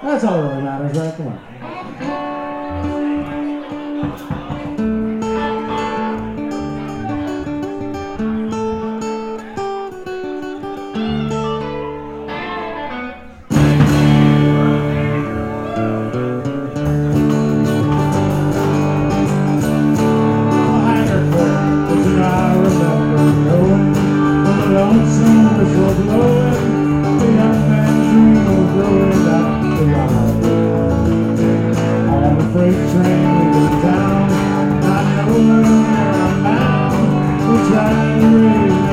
That's all that really matters, right? Come on. down. I know where I'm bound. We're trying